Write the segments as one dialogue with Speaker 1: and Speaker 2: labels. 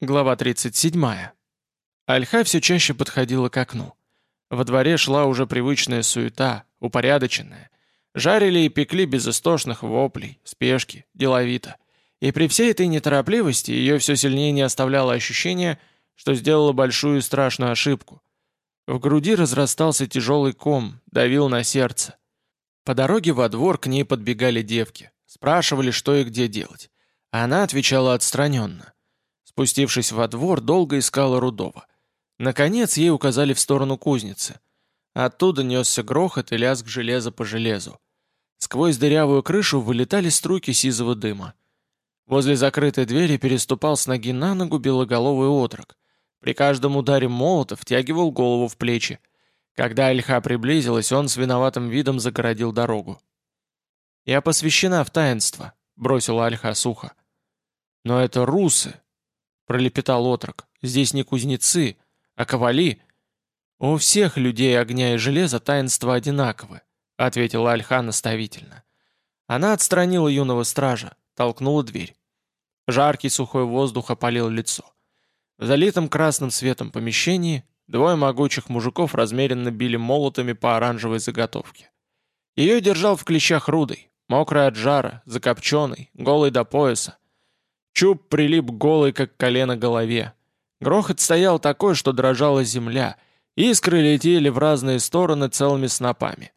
Speaker 1: Глава 37. Альха все чаще подходила к окну. Во дворе шла уже привычная суета, упорядоченная. Жарили и пекли без истошных воплей, спешки, деловито. И при всей этой неторопливости ее все сильнее не оставляло ощущение, что сделала большую и страшную ошибку. В груди разрастался тяжелый ком, давил на сердце. По дороге во двор к ней подбегали девки, спрашивали, что и где делать. Она отвечала отстраненно. Спустившись во двор, долго искала Рудова. Наконец ей указали в сторону кузницы. Оттуда несся грохот и лязг железа по железу. Сквозь дырявую крышу вылетали струйки сизого дыма. Возле закрытой двери переступал с ноги на ногу белоголовый отрок. При каждом ударе молота втягивал голову в плечи. Когда Альха приблизилась, он с виноватым видом загородил дорогу. «Я посвящена в таинство», — бросила Альха сухо. «Но это русы», пролепетал отрок. «Здесь не кузнецы, а ковали». «У всех людей огня и железа таинства одинаковы», — ответила Альха наставительно. Она отстранила юного стража, толкнула дверь. Жаркий сухой воздух опалил лицо. В залитом красным светом помещении двое могучих мужиков размеренно били молотами по оранжевой заготовке. Ее держал в клещах рудой, мокрый от жара, закопченный, голый до пояса. Чуб прилип голый, как колено голове. Грохот стоял такой, что дрожала земля. Искры летели в разные стороны целыми снопами.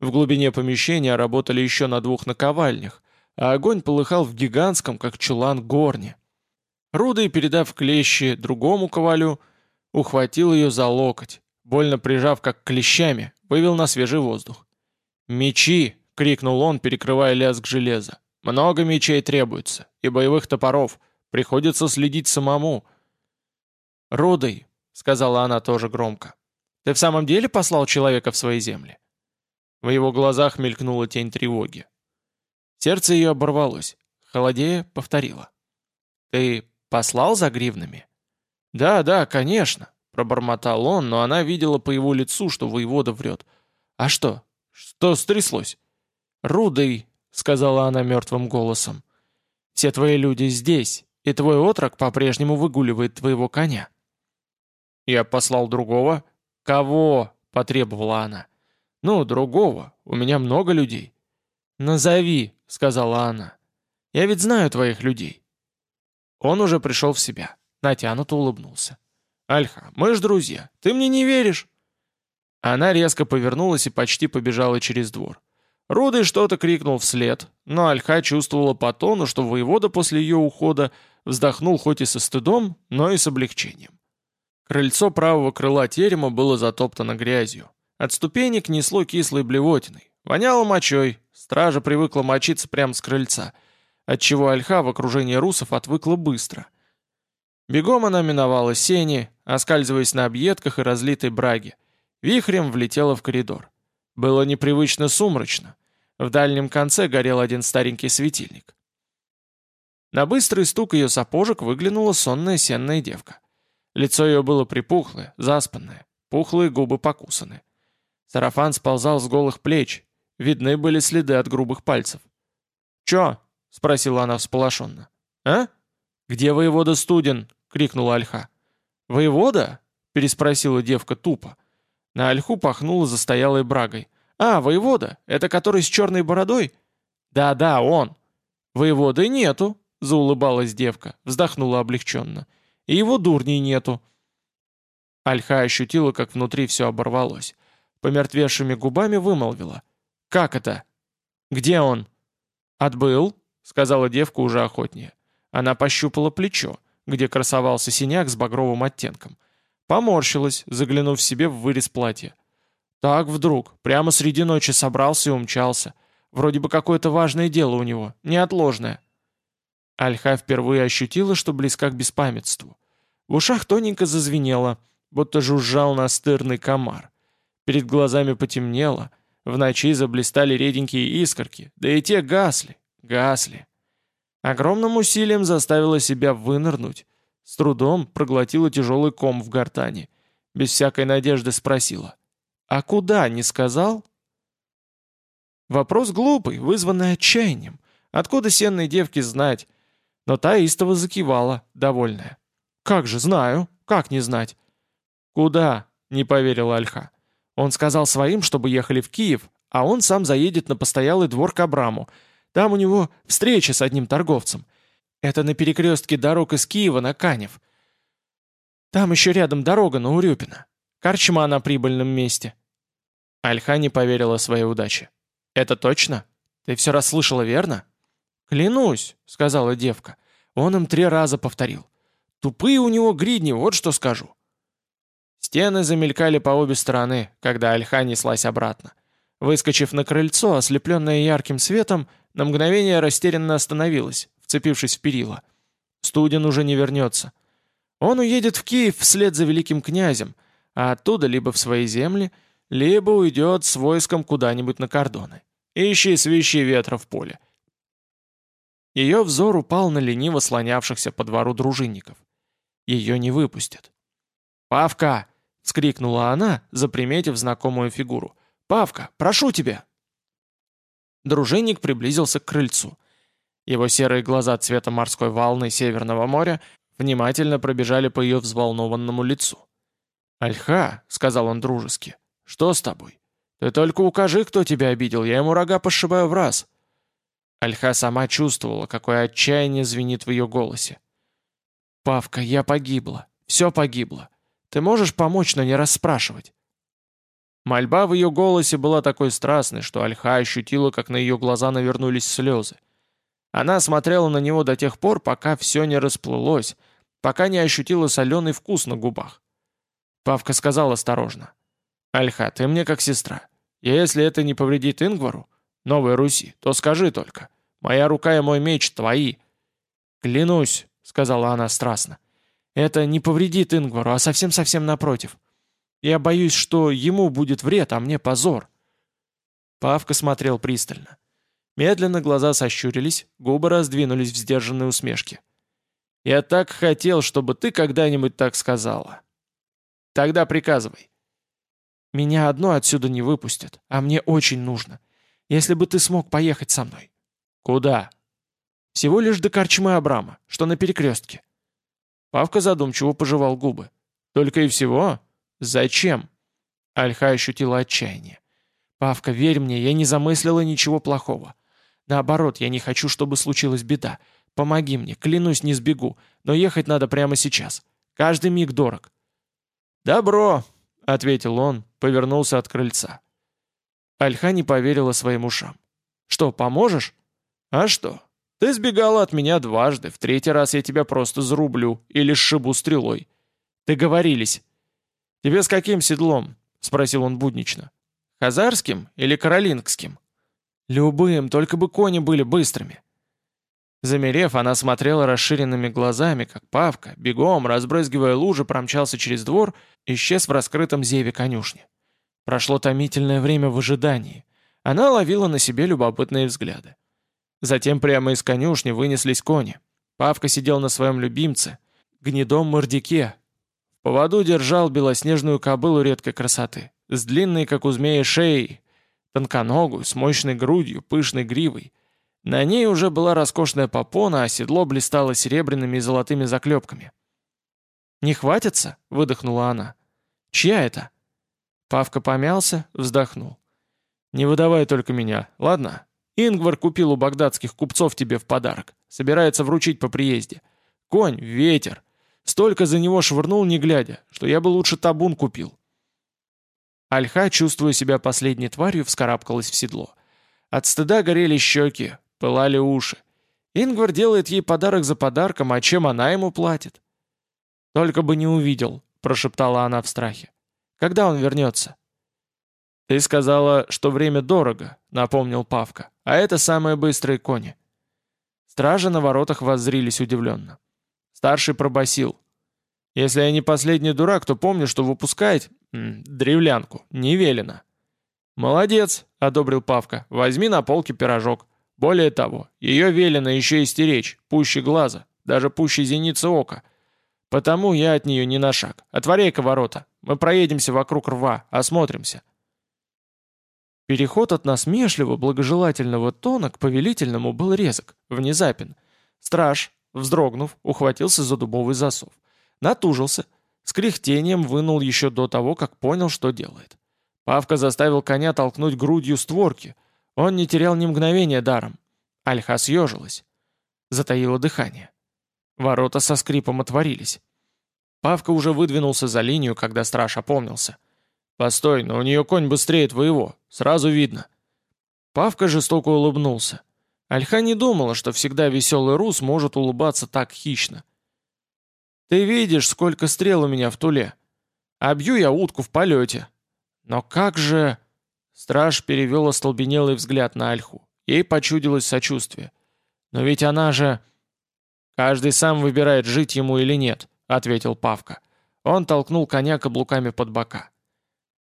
Speaker 1: В глубине помещения работали еще на двух наковальнях, а огонь полыхал в гигантском, как чулан, горне. Рудой, передав клещи другому ковалю, ухватил ее за локоть, больно прижав, как клещами, вывел на свежий воздух. «Мечи!» — крикнул он, перекрывая лязг железа. Много мечей требуется, и боевых топоров. Приходится следить самому». «Рудой», — сказала она тоже громко, — «ты в самом деле послал человека в свои земли?» В его глазах мелькнула тень тревоги. Сердце ее оборвалось. Холодея повторила. «Ты послал за гривнами?» «Да, да, конечно», — пробормотал он, но она видела по его лицу, что воевода врет. «А что? Что стряслось?» «Рудой», — сказала она мертвым голосом. «Все твои люди здесь, и твой отрок по-прежнему выгуливает твоего коня». «Я послал другого?» «Кого?» — потребовала она. «Ну, другого. У меня много людей». «Назови», — сказала она. «Я ведь знаю твоих людей». Он уже пришел в себя, натянуто улыбнулся. «Альха, мы ж друзья, ты мне не веришь?» Она резко повернулась и почти побежала через двор. Рудый что-то крикнул вслед, но Альха чувствовала по тону, что воевода после ее ухода вздохнул хоть и со стыдом, но и с облегчением. Крыльцо правого крыла терема было затоптано грязью. От ступенек несло кислой блевотиной. Воняло мочой, стража привыкла мочиться прямо с крыльца, отчего Альха в окружении русов отвыкла быстро. Бегом она миновала сени, оскальзываясь на объедках и разлитой браге. Вихрем влетела в коридор. Было непривычно сумрачно. В дальнем конце горел один старенький светильник. На быстрый стук ее сапожек выглянула сонная сенная девка. Лицо ее было припухлое, заспанное, пухлые губы покусаны. Сарафан сползал с голых плеч, видны были следы от грубых пальцев. «Чё?» — спросила она всполошенно. «А? Где воевода Студен?» — крикнула Альха. «Воевода?» — переспросила девка тупо. На ольху пахнуло застоялой брагой. «А, воевода, это который с черной бородой?» «Да-да, он». «Воеводы нету», — заулыбалась девка, вздохнула облегченно. «И его дурней нету». Альха ощутила, как внутри все оборвалось. Помертвевшими губами вымолвила. «Как это?» «Где он?» «Отбыл», — сказала девка уже охотнее. Она пощупала плечо, где красовался синяк с багровым оттенком. Поморщилась, заглянув себе в вырез платья. Так вдруг, прямо среди ночи собрался и умчался. Вроде бы какое-то важное дело у него, неотложное. Альха впервые ощутила, что близка к беспамятству. В ушах тоненько зазвенело, будто жужжал настырный комар. Перед глазами потемнело, в ночи заблистали реденькие искорки, да и те гасли, гасли. Огромным усилием заставила себя вынырнуть, с трудом проглотила тяжелый ком в гортани. Без всякой надежды спросила. «А куда, не сказал?» Вопрос глупый, вызванный отчаянием. Откуда сенной девке знать? Но та истово закивала, довольная. «Как же, знаю. Как не знать?» «Куда?» — не поверила Альха. Он сказал своим, чтобы ехали в Киев, а он сам заедет на постоялый двор к Абраму. Там у него встреча с одним торговцем. Это на перекрестке дорог из Киева на Канев. Там еще рядом дорога на Урюпино. Корчма на прибыльном месте». Альха не поверила своей удаче. «Это точно? Ты все расслышала верно?» «Клянусь», — сказала девка. Он им три раза повторил. «Тупые у него гридни, вот что скажу». Стены замелькали по обе стороны, когда Альха неслась обратно. Выскочив на крыльцо, ослепленная ярким светом, на мгновение растерянно остановилась, вцепившись в перила. Студен уже не вернется. Он уедет в Киев вслед за великим князем, а оттуда либо в свои земли, либо уйдет с войском куда-нибудь на кордоны. Ищи свищи ветра в поле. Ее взор упал на лениво слонявшихся по двору дружинников. Ее не выпустят. «Павка!» — скрикнула она, заприметив знакомую фигуру. «Павка, прошу тебя!» Дружинник приблизился к крыльцу. Его серые глаза цвета морской волны Северного моря внимательно пробежали по ее взволнованному лицу. «Альха», — сказал он дружески, — «что с тобой? Ты только укажи, кто тебя обидел, я ему рога пошибаю в раз». Альха сама чувствовала, какое отчаяние звенит в ее голосе. «Павка, я погибла. Все погибло. Ты можешь помочь, но не расспрашивать?» Мольба в ее голосе была такой страстной, что Альха ощутила, как на ее глаза навернулись слезы. Она смотрела на него до тех пор, пока все не расплылось, пока не ощутила соленый вкус на губах. Павка сказал осторожно. «Альха, ты мне как сестра. И если это не повредит Ингвару, Новой Руси, то скажи только. Моя рука и мой меч твои». «Клянусь», — сказала она страстно. «Это не повредит Ингвару, а совсем-совсем напротив. Я боюсь, что ему будет вред, а мне позор». Павка смотрел пристально. Медленно глаза сощурились, губы раздвинулись в сдержанной усмешке. «Я так хотел, чтобы ты когда-нибудь так сказала». «Тогда приказывай». «Меня одно отсюда не выпустят, а мне очень нужно. Если бы ты смог поехать со мной». «Куда?» «Всего лишь до корчмы Абрама, что на перекрестке». Павка задумчиво пожевал губы. «Только и всего? Зачем?» Альха ощутила отчаяние. «Павка, верь мне, я не замыслила ничего плохого. Наоборот, я не хочу, чтобы случилась беда. Помоги мне, клянусь, не сбегу, но ехать надо прямо сейчас. Каждый миг дорог». «Добро», — ответил он, повернулся от крыльца. Альха не поверила своим ушам. «Что, поможешь?» «А что? Ты сбегала от меня дважды, в третий раз я тебя просто зарублю или сшибу стрелой. Договорились». «Тебе с каким седлом?» — спросил он буднично. «Хазарским или каролингским?» «Любым, только бы кони были быстрыми». Замерев, она смотрела расширенными глазами, как Павка, бегом, разбрызгивая лужи, промчался через двор, исчез в раскрытом зеве конюшни. Прошло томительное время в ожидании. Она ловила на себе любопытные взгляды. Затем прямо из конюшни вынеслись кони. Павка сидел на своем любимце, гнедом мордяке. В поводу держал белоснежную кобылу редкой красоты, с длинной, как у змея, шеей, тонконогую, с мощной грудью, пышной гривой. На ней уже была роскошная попона, а седло блистало серебряными и золотыми заклепками. «Не хватится?» — выдохнула она. «Чья это?» Павка помялся, вздохнул. «Не выдавай только меня, ладно? Ингвар купил у багдадских купцов тебе в подарок. Собирается вручить по приезде. Конь, ветер. Столько за него швырнул, не глядя, что я бы лучше табун купил. Альха, чувствуя себя последней тварью, вскарабкалась в седло. От стыда горели щеки, пылали уши. Ингвар делает ей подарок за подарком, а чем она ему платит? «Только бы не увидел», — прошептала она в страхе. «Когда он вернется?» «Ты сказала, что время дорого», — напомнил Павка, «а это самые быстрые кони». Стражи на воротах воззрились удивленно. Старший пробасил. «Если я не последний дурак, то помню, что выпускать древлянку, не велено». «Молодец», — одобрил Павка, — «возьми на полке пирожок. Более того, ее велено еще и стеречь, пуще глаза, даже пуще зеницы ока. Потому я от нее не на шаг. Отворяй-ка ворота, мы проедемся вокруг рва, осмотримся». Переход от насмешливого, благожелательного тона к повелительному был резок, внезапен. Страж, вздрогнув, ухватился за дубовый засов. Натужился, с кряхтением вынул еще до того, как понял, что делает. Павка заставил коня толкнуть грудью створки. Он не терял ни мгновения даром. Альха съежилась. Затаила дыхание. Ворота со скрипом отворились. Павка уже выдвинулся за линию, когда страж опомнился. «Постой, но у нее конь быстрее твоего, сразу видно». Павка жестоко улыбнулся. Альха не думала, что всегда веселый рус может улыбаться так хищно. «Ты видишь, сколько стрел у меня в туле. А бью я утку в полете. Но как же...» Страж перевел остолбенелый взгляд на Альху. Ей почудилось сочувствие. «Но ведь она же...» «Каждый сам выбирает, жить ему или нет», — ответил Павка. Он толкнул коня каблуками под бока.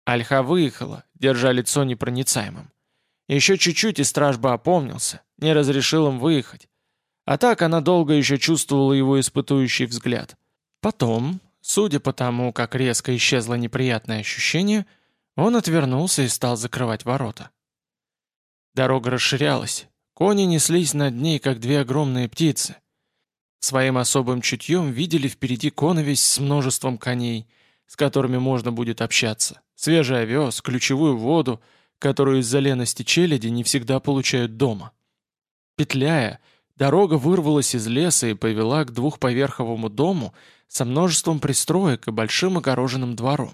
Speaker 1: Альха выехала, держа лицо непроницаемым. Еще чуть-чуть, и страж бы опомнился, не разрешил им выехать. А так она долго еще чувствовала его испытующий взгляд. Потом, судя по тому, как резко исчезло неприятное ощущение, он отвернулся и стал закрывать ворота. Дорога расширялась. Кони неслись над ней, как две огромные птицы. Своим особым чутьем видели впереди коновесь с множеством коней, с которыми можно будет общаться. Свежий овес, ключевую воду, которую из-за лености челяди не всегда получают дома. Петляя, дорога вырвалась из леса и повела к двухповерховому дому со множеством пристроек и большим огороженным двором.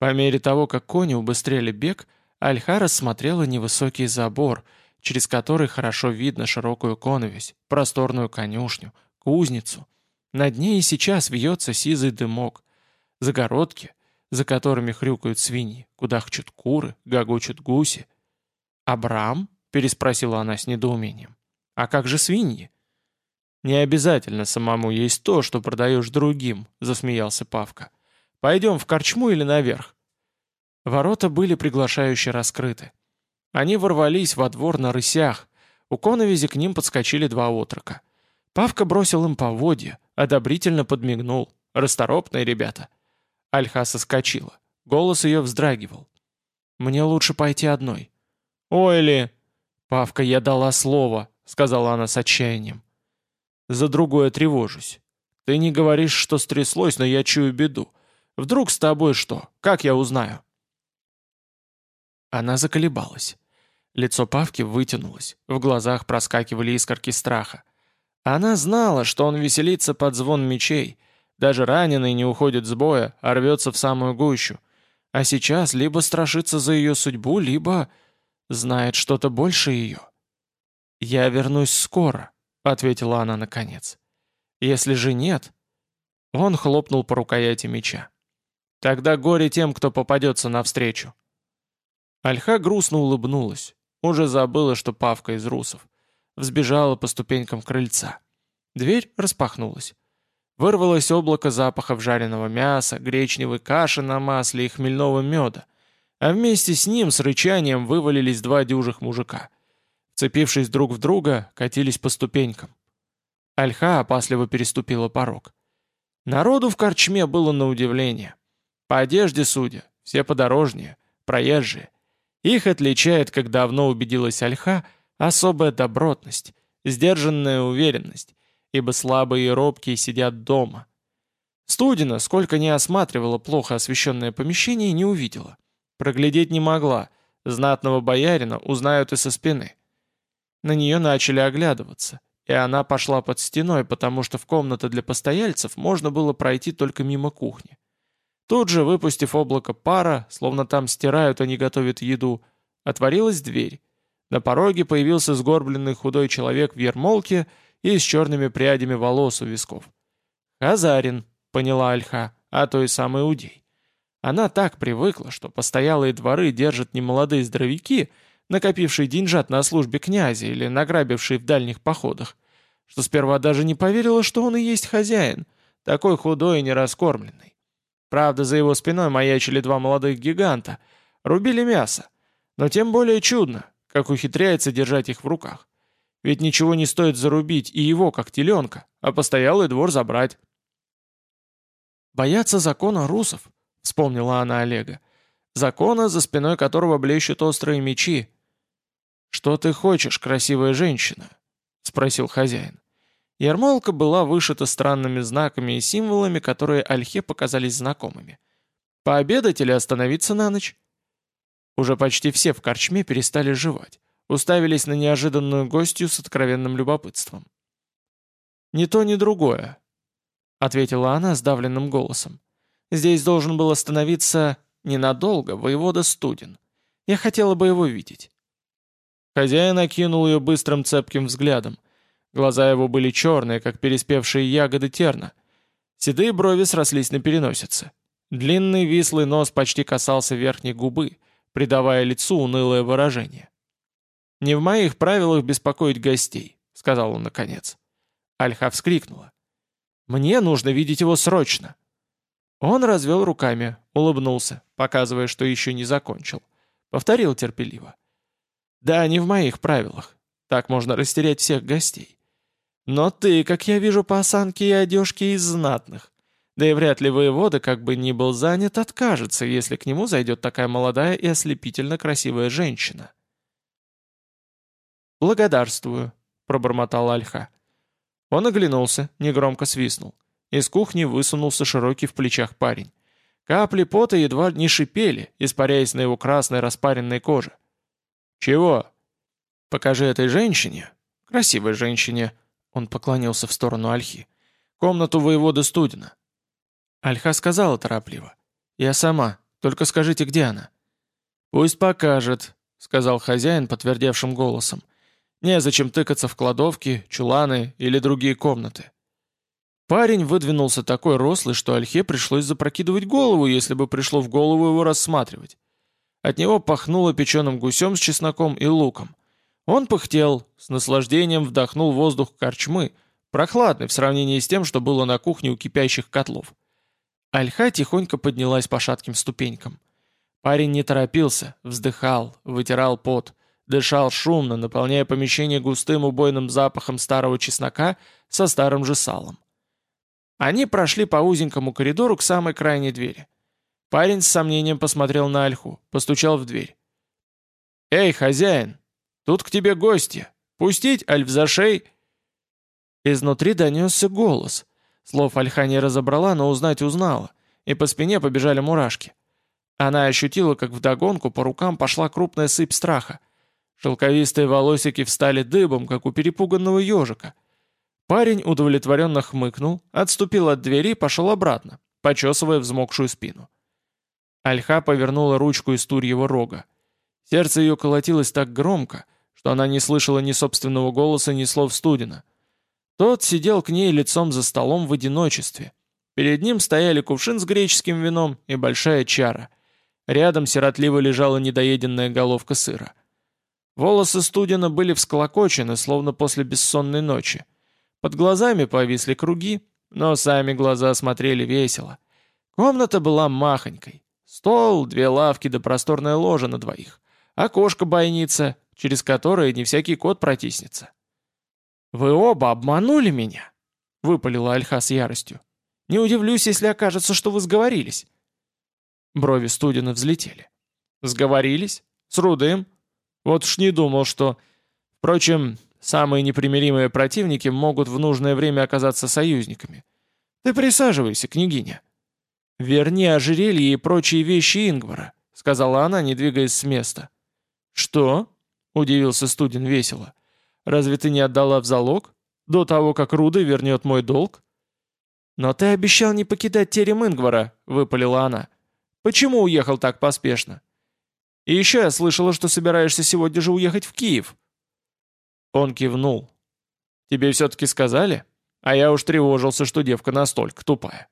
Speaker 1: По мере того, как кони убыстряли бег, Альха рассмотрела невысокий забор, через который хорошо видно широкую коновесь, просторную конюшню, кузницу. Над ней и сейчас вьется сизый дымок. Загородки, за которыми хрюкают свиньи, кудахчут куры, гогочут гуси. «Абрам?» — переспросила она с недоумением. «А как же свиньи?» «Не обязательно самому есть то, что продаешь другим», — засмеялся Павка. «Пойдем в корчму или наверх?» Ворота были приглашающе раскрыты. Они ворвались во двор на рысях. У коновизи к ним подскочили два отрока. Павка бросил им поводья, одобрительно подмигнул. Расторопные ребята. Альха соскочила. Голос ее вздрагивал. «Мне лучше пойти одной». «Ой ли!» «Павка, я дала слово», — сказала она с отчаянием. «За другое тревожусь. Ты не говоришь, что стряслось, но я чую беду. Вдруг с тобой что? Как я узнаю?» Она заколебалась. Лицо Павки вытянулось, в глазах проскакивали искорки страха. Она знала, что он веселится под звон мечей, даже раненый не уходит с боя, а рвется в самую гущу. А сейчас либо страшится за ее судьбу, либо знает что-то больше ее. «Я вернусь скоро», — ответила она наконец. «Если же нет...» Он хлопнул по рукояти меча. «Тогда горе тем, кто попадется навстречу». Альха грустно улыбнулась. Уже забыла, что Павка из русов. Взбежала по ступенькам крыльца. Дверь распахнулась. Вырвалось облако запахов жареного мяса, гречневой каши на масле и хмельного меда. А вместе с ним с рычанием вывалились два дюжих мужика. Вцепившись друг в друга, катились по ступенькам. Альха опасливо переступила порог. Народу в корчме было на удивление. По одежде судя, все подорожнее, проезжие. Их отличает, как давно убедилась Альха, особая добротность, сдержанная уверенность, ибо слабые и робкие сидят дома. Студина, сколько не осматривала плохо освещенное помещение, не увидела. Проглядеть не могла, знатного боярина узнают и со спины. На нее начали оглядываться, и она пошла под стеной, потому что в комнаты для постояльцев можно было пройти только мимо кухни. Тут же, выпустив облако пара, словно там стирают, а не готовят еду, отворилась дверь. На пороге появился сгорбленный худой человек в ермолке и с черными прядями волос у висков. «Хазарин», — поняла Альха, а то и самый Удей. Она так привыкла, что постоялые дворы держат немолодые здоровяки, накопившие деньжат на службе князя или награбившие в дальних походах, что сперва даже не поверила, что он и есть хозяин, такой худой и нераскормленный. Правда, за его спиной маячили два молодых гиганта, рубили мясо. Но тем более чудно, как ухитряется держать их в руках. Ведь ничего не стоит зарубить и его, как теленка, а постоялый двор забрать. «Боятся закона русов», — вспомнила она Олега. «Закона, за спиной которого блещут острые мечи». «Что ты хочешь, красивая женщина?» — спросил хозяин. Ермолка была вышита странными знаками и символами, которые Альхе показались знакомыми. Пообедать или остановиться на ночь? Уже почти все в корчме перестали жевать, уставились на неожиданную гостью с откровенным любопытством. «Ни то, ни другое», — ответила она сдавленным голосом. «Здесь должен был остановиться ненадолго воевода Студен. Я хотела бы его видеть». Хозяин окинул ее быстрым цепким взглядом. Глаза его были черные, как переспевшие ягоды терна. Седые брови срослись на переносице. Длинный вислый нос почти касался верхней губы, придавая лицу унылое выражение. «Не в моих правилах беспокоить гостей», — сказал он наконец. Альха вскрикнула. «Мне нужно видеть его срочно». Он развел руками, улыбнулся, показывая, что еще не закончил. Повторил терпеливо. «Да, не в моих правилах. Так можно растерять всех гостей. Но ты, как я вижу по осанке и одежке, из знатных. Да и вряд ли воевода, как бы ни был занят, откажется, если к нему зайдет такая молодая и ослепительно красивая женщина. «Благодарствую», — пробормотал Альха. Он оглянулся, негромко свистнул. Из кухни высунулся широкий в плечах парень. Капли пота едва не шипели, испаряясь на его красной распаренной коже. «Чего?» «Покажи этой женщине, красивой женщине», — он поклонился в сторону Альхи, — «комнату воевода Студина. Альха сказала торопливо. «Я сама. Только скажите, где она?» «Пусть покажет», — сказал хозяин подтвердевшим голосом. «Незачем тыкаться в кладовки, чуланы или другие комнаты». Парень выдвинулся такой рослый, что Альхе пришлось запрокидывать голову, если бы пришло в голову его рассматривать. От него пахнуло печеным гусем с чесноком и луком. Он пыхтел, с наслаждением вдохнул воздух корчмы, прохладный в сравнении с тем, что было на кухне у кипящих котлов. Альха тихонько поднялась по шатким ступенькам. Парень не торопился, вздыхал, вытирал пот, дышал шумно, наполняя помещение густым убойным запахом старого чеснока со старым же салом. Они прошли по узенькому коридору к самой крайней двери. Парень с сомнением посмотрел на Альху, постучал в дверь. «Эй, хозяин, тут к тебе гости. Пустить, Альфзашей?» Изнутри донесся голос — Слов Альха не разобрала, но узнать узнала, и по спине побежали мурашки. Она ощутила, как вдогонку по рукам пошла крупная сыпь страха. Шелковистые волосики встали дыбом, как у перепуганного ежика. Парень удовлетворенно хмыкнул, отступил от двери и пошел обратно, почесывая взмокшую спину. Альха повернула ручку из турьего рога. Сердце ее колотилось так громко, что она не слышала ни собственного голоса, ни слов Студина. Тот сидел к ней лицом за столом в одиночестве. Перед ним стояли кувшин с греческим вином и большая чара. Рядом сиротливо лежала недоеденная головка сыра. Волосы Студина были всколокочены, словно после бессонной ночи. Под глазами повисли круги, но сами глаза смотрели весело. Комната была махонькой. Стол, две лавки да просторная ложа на двоих. Окошко-бойница, через которое не всякий кот протиснется. «Вы оба обманули меня!» — выпалила Альха с яростью. «Не удивлюсь, если окажется, что вы сговорились». Брови Студина взлетели. «Сговорились? С Рудым? Вот уж не думал, что... Впрочем, самые непримиримые противники могут в нужное время оказаться союзниками. Ты присаживайся, княгиня». «Верни ожерелье и прочие вещи Ингвара», — сказала она, не двигаясь с места. «Что?» — удивился Студин весело. Разве ты не отдала в залог? До того, как Руда вернет мой долг?» «Но ты обещал не покидать терем Ингвара», — выпалила она. «Почему уехал так поспешно? И еще я слышала, что собираешься сегодня же уехать в Киев». Он кивнул. «Тебе все-таки сказали? А я уж тревожился, что девка настолько тупая».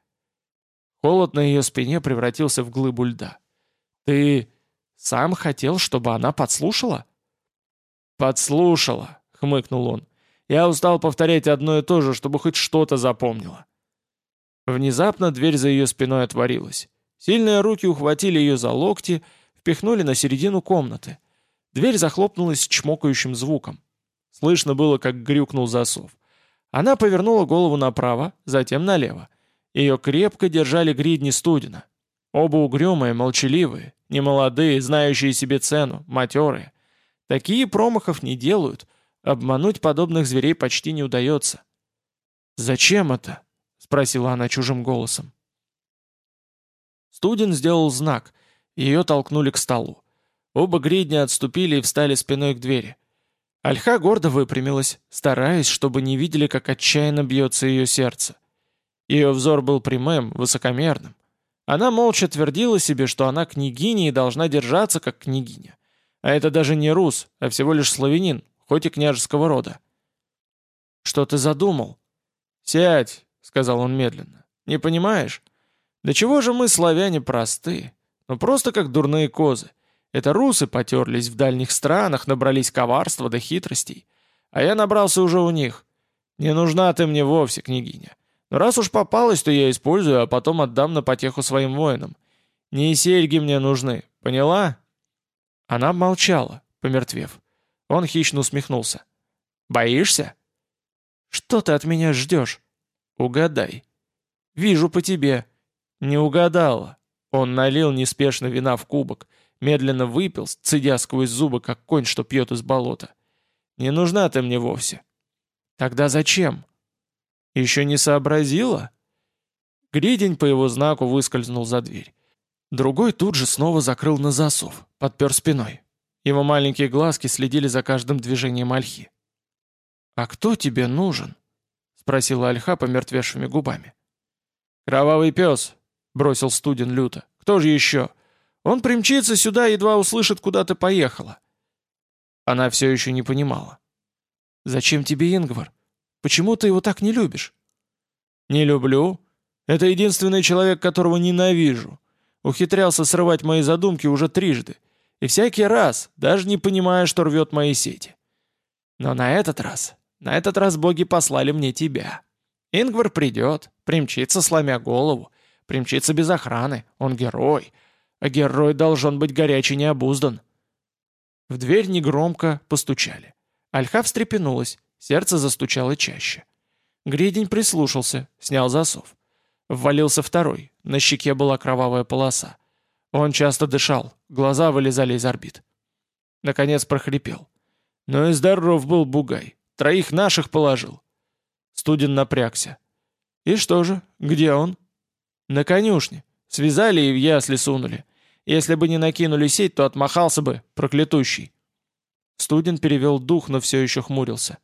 Speaker 1: Холод на ее спине превратился в глыбу льда. «Ты сам хотел, чтобы она подслушала?» «Подслушала», хмыкнул он. «Я устал повторять одно и то же, чтобы хоть что-то запомнила». Внезапно дверь за ее спиной отворилась. Сильные руки ухватили ее за локти, впихнули на середину комнаты. Дверь захлопнулась чмокающим звуком. Слышно было, как грюкнул засов. Она повернула голову направо, затем налево. Ее крепко держали гридни Студина. Оба угрюмые, молчаливые, немолодые, знающие себе цену, матерые. Такие промахов не делают, Обмануть подобных зверей почти не удается. «Зачем это?» — спросила она чужим голосом. Студен сделал знак, ее толкнули к столу. Оба гридня отступили и встали спиной к двери. Альха гордо выпрямилась, стараясь, чтобы не видели, как отчаянно бьется ее сердце. Ее взор был прямым, высокомерным. Она молча твердила себе, что она княгиня и должна держаться как княгиня. А это даже не рус, а всего лишь славянин, хоть и княжеского рода. «Что ты задумал?» «Сядь», — сказал он медленно. «Не понимаешь? Да чего же мы, славяне, просты? Ну просто как дурные козы. Это русы потерлись в дальних странах, набрались коварства до хитростей. А я набрался уже у них. Не нужна ты мне вовсе, княгиня. Раз уж попалась, то я использую, а потом отдам на потеху своим воинам. Не серьги мне нужны, поняла?» Она молчала, помертвев. Он хищно усмехнулся. «Боишься?» «Что ты от меня ждешь?» «Угадай». «Вижу по тебе». «Не угадала». Он налил неспешно вина в кубок, медленно выпил, цедя сквозь зубы, как конь, что пьет из болота. «Не нужна ты мне вовсе». «Тогда зачем?» «Еще не сообразила?» Гридень по его знаку выскользнул за дверь. Другой тут же снова закрыл на засов, подпер спиной. Его маленькие глазки следили за каждым движением Альхи. «А кто тебе нужен?» — спросила Альха помертвевшими губами. «Кровавый пес», — бросил студен люто. «Кто же еще? Он примчится сюда, едва услышит, куда ты поехала». Она все еще не понимала. «Зачем тебе Ингвар? Почему ты его так не любишь?» «Не люблю. Это единственный человек, которого ненавижу. Ухитрялся срывать мои задумки уже трижды. И всякий раз, даже не понимая, что рвет мои сети. Но на этот раз, на этот раз боги послали мне тебя. Ингвар придет, примчится, сломя голову, примчится без охраны, он герой, а герой должен быть горячий необуздан. В дверь негромко постучали. Альха встрепенулась, сердце застучало чаще. Гридень прислушался, снял засов. Ввалился второй, на щеке была кровавая полоса. Он часто дышал, глаза вылезали из орбит. Наконец прохрипел. «Ну и здоров был Бугай. Троих наших положил». Студен напрягся. «И что же? Где он?» «На конюшне. Связали и в ясли сунули. Если бы не накинули сеть, то отмахался бы, проклятущий». Студен перевел дух, но все еще хмурился.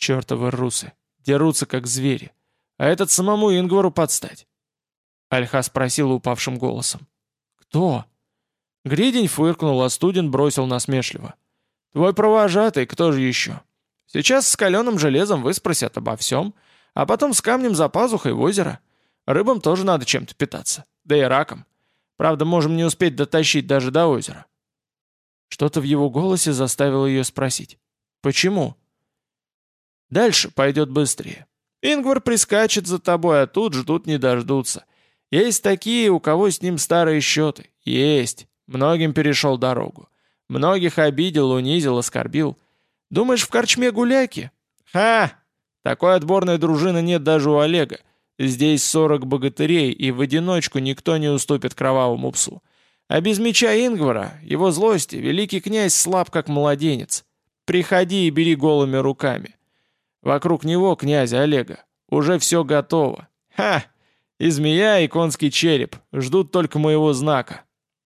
Speaker 1: «Чертовы русы. Дерутся, как звери. А этот самому Ингвару подстать». Альха спросила упавшим голосом. «Кто?» Гридень фыркнул, а студент бросил насмешливо. «Твой провожатый, кто же еще? Сейчас с каленым железом выспросят обо всем, а потом с камнем за пазухой в озеро. Рыбам тоже надо чем-то питаться, да и раком. Правда, можем не успеть дотащить даже до озера». Что-то в его голосе заставило ее спросить. «Почему?» «Дальше пойдет быстрее. Ингвар прискачет за тобой, а тут ждут не дождутся. Есть такие, у кого с ним старые счеты. Есть. Многим перешел дорогу. Многих обидел, унизил, оскорбил. Думаешь, в корчме гуляки? Ха! Такой отборной дружины нет даже у Олега. Здесь сорок богатырей, и в одиночку никто не уступит кровавому псу. А без меча Ингвара, его злости, великий князь слаб, как младенец. Приходи и бери голыми руками. Вокруг него, князя Олега, уже все готово. Ха! И змея, и конский череп ждут только моего знака.